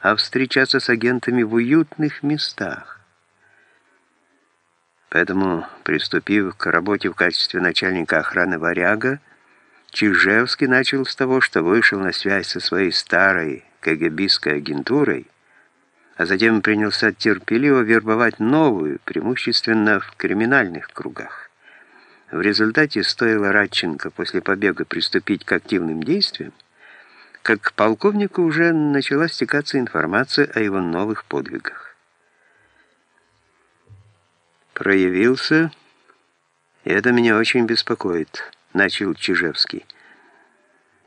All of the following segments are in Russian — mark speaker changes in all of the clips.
Speaker 1: а встречаться с агентами в уютных местах. Поэтому, приступив к работе в качестве начальника охраны «Варяга», Чижевский начал с того, что вышел на связь со своей старой КГБистской агентурой, а затем принялся терпеливо вербовать новую, преимущественно в криминальных кругах. В результате стоило Радченко после побега приступить к активным действиям, как к полковнику уже начала стекаться информация о его новых подвигах. «Проявился, и это меня очень беспокоит», — начал Чижевский.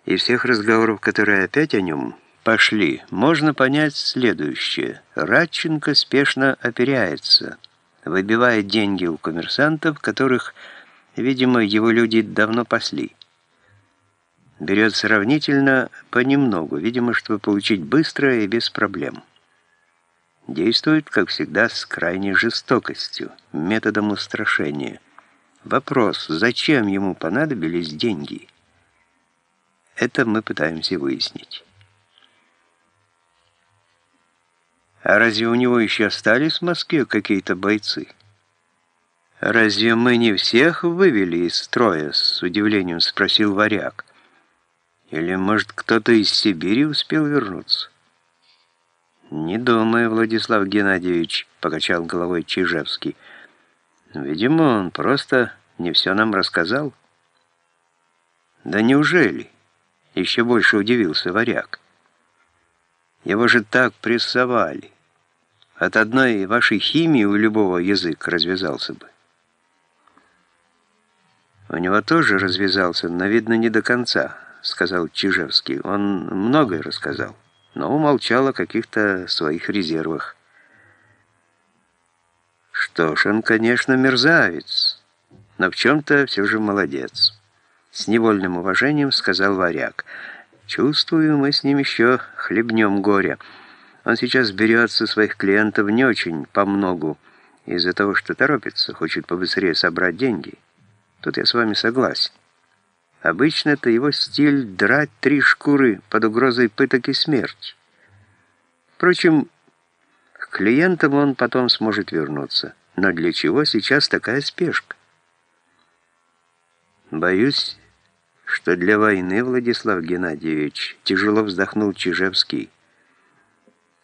Speaker 1: «И всех разговоров, которые опять о нем пошли, можно понять следующее. Радченко спешно оперяется, выбивая деньги у коммерсантов, которых, видимо, его люди давно пасли» берет сравнительно понемногу, видимо, чтобы получить быстро и без проблем. Действует, как всегда, с крайней жестокостью, методом устрашения. Вопрос, зачем ему понадобились деньги? Это мы пытаемся выяснить. А разве у него еще остались в Москве какие-то бойцы? Разве мы не всех вывели из строя? С удивлением спросил варяг. Или, может, кто-то из Сибири успел вернуться? «Не думаю, Владислав Геннадьевич», — покачал головой Чижевский. «Видимо, он просто не все нам рассказал». «Да неужели?» — еще больше удивился варяг. «Его же так прессовали. От одной вашей химии у любого язык развязался бы». У него тоже развязался, но, видно, не до конца. — сказал Чижевский. Он многое рассказал, но умолчал о каких-то своих резервах. Что ж, он, конечно, мерзавец, но в чем-то все же молодец. С невольным уважением сказал варяг. Чувствую, мы с ним еще хлебнем горя. Он сейчас берется своих клиентов не очень по многу, из-за того, что торопится, хочет побыстрее собрать деньги. Тут я с вами согласен. Обычно это его стиль драть три шкуры под угрозой пыток и смерти. Впрочем, к клиентам он потом сможет вернуться. Но для чего сейчас такая спешка? Боюсь, что для войны, Владислав Геннадьевич, тяжело вздохнул Чижевский.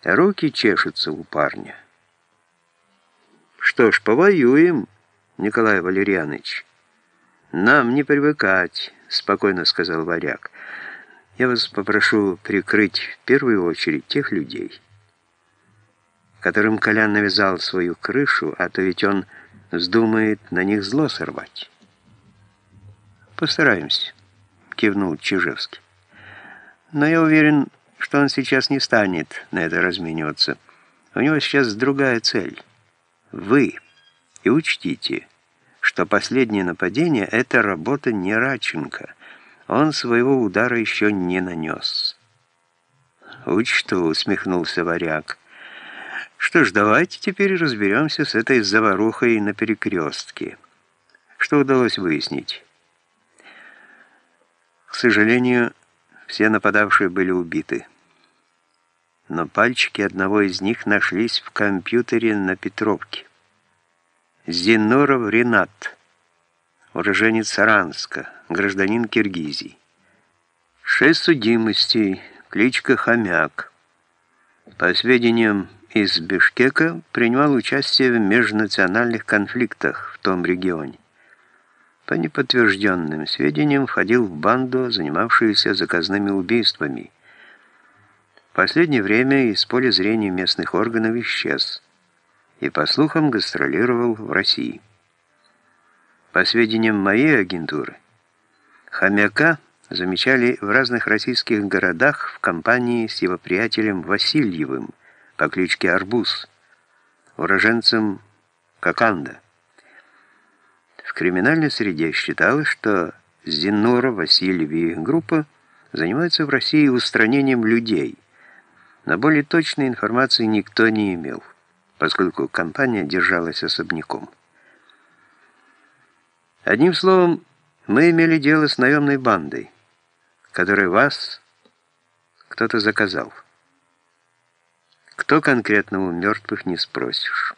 Speaker 1: Руки чешутся у парня. Что ж, повоюем, Николай Валерьянович. Нам не привыкать. — спокойно сказал варяг. «Я вас попрошу прикрыть в первую очередь тех людей, которым Колян навязал свою крышу, а то ведь он вздумает на них зло сорвать». «Постараемся», — кивнул Чижевский. «Но я уверен, что он сейчас не станет на это размениваться. У него сейчас другая цель. Вы. И учтите» что последнее нападение — это работа не Раченко. Он своего удара еще не нанес. «Учту», — усмехнулся варяг. «Что ж, давайте теперь разберемся с этой заварухой на перекрестке. Что удалось выяснить?» К сожалению, все нападавшие были убиты. Но пальчики одного из них нашлись в компьютере на Петровке. Зиноров Ренат, уроженец Саранска, гражданин Киргизии. Шесть судимостей, кличка Хомяк. По сведениям из Бишкека, принимал участие в межнациональных конфликтах в том регионе. По неподтвержденным сведениям, входил в банду, занимавшуюся заказными убийствами. В последнее время из поля зрения местных органов исчез и, по слухам, гастролировал в России. По сведениям моей агентуры, хомяка замечали в разных российских городах в компании с его приятелем Васильевым по кличке Арбуз, уроженцем Коканда. В криминальной среде считалось, что Зинора, Васильев и группа занимаются в России устранением людей, но более точной информации никто не имел поскольку компания держалась особняком. Одним словом, мы имели дело с наемной бандой, которой вас кто-то заказал. Кто конкретно у мертвых не спросишь.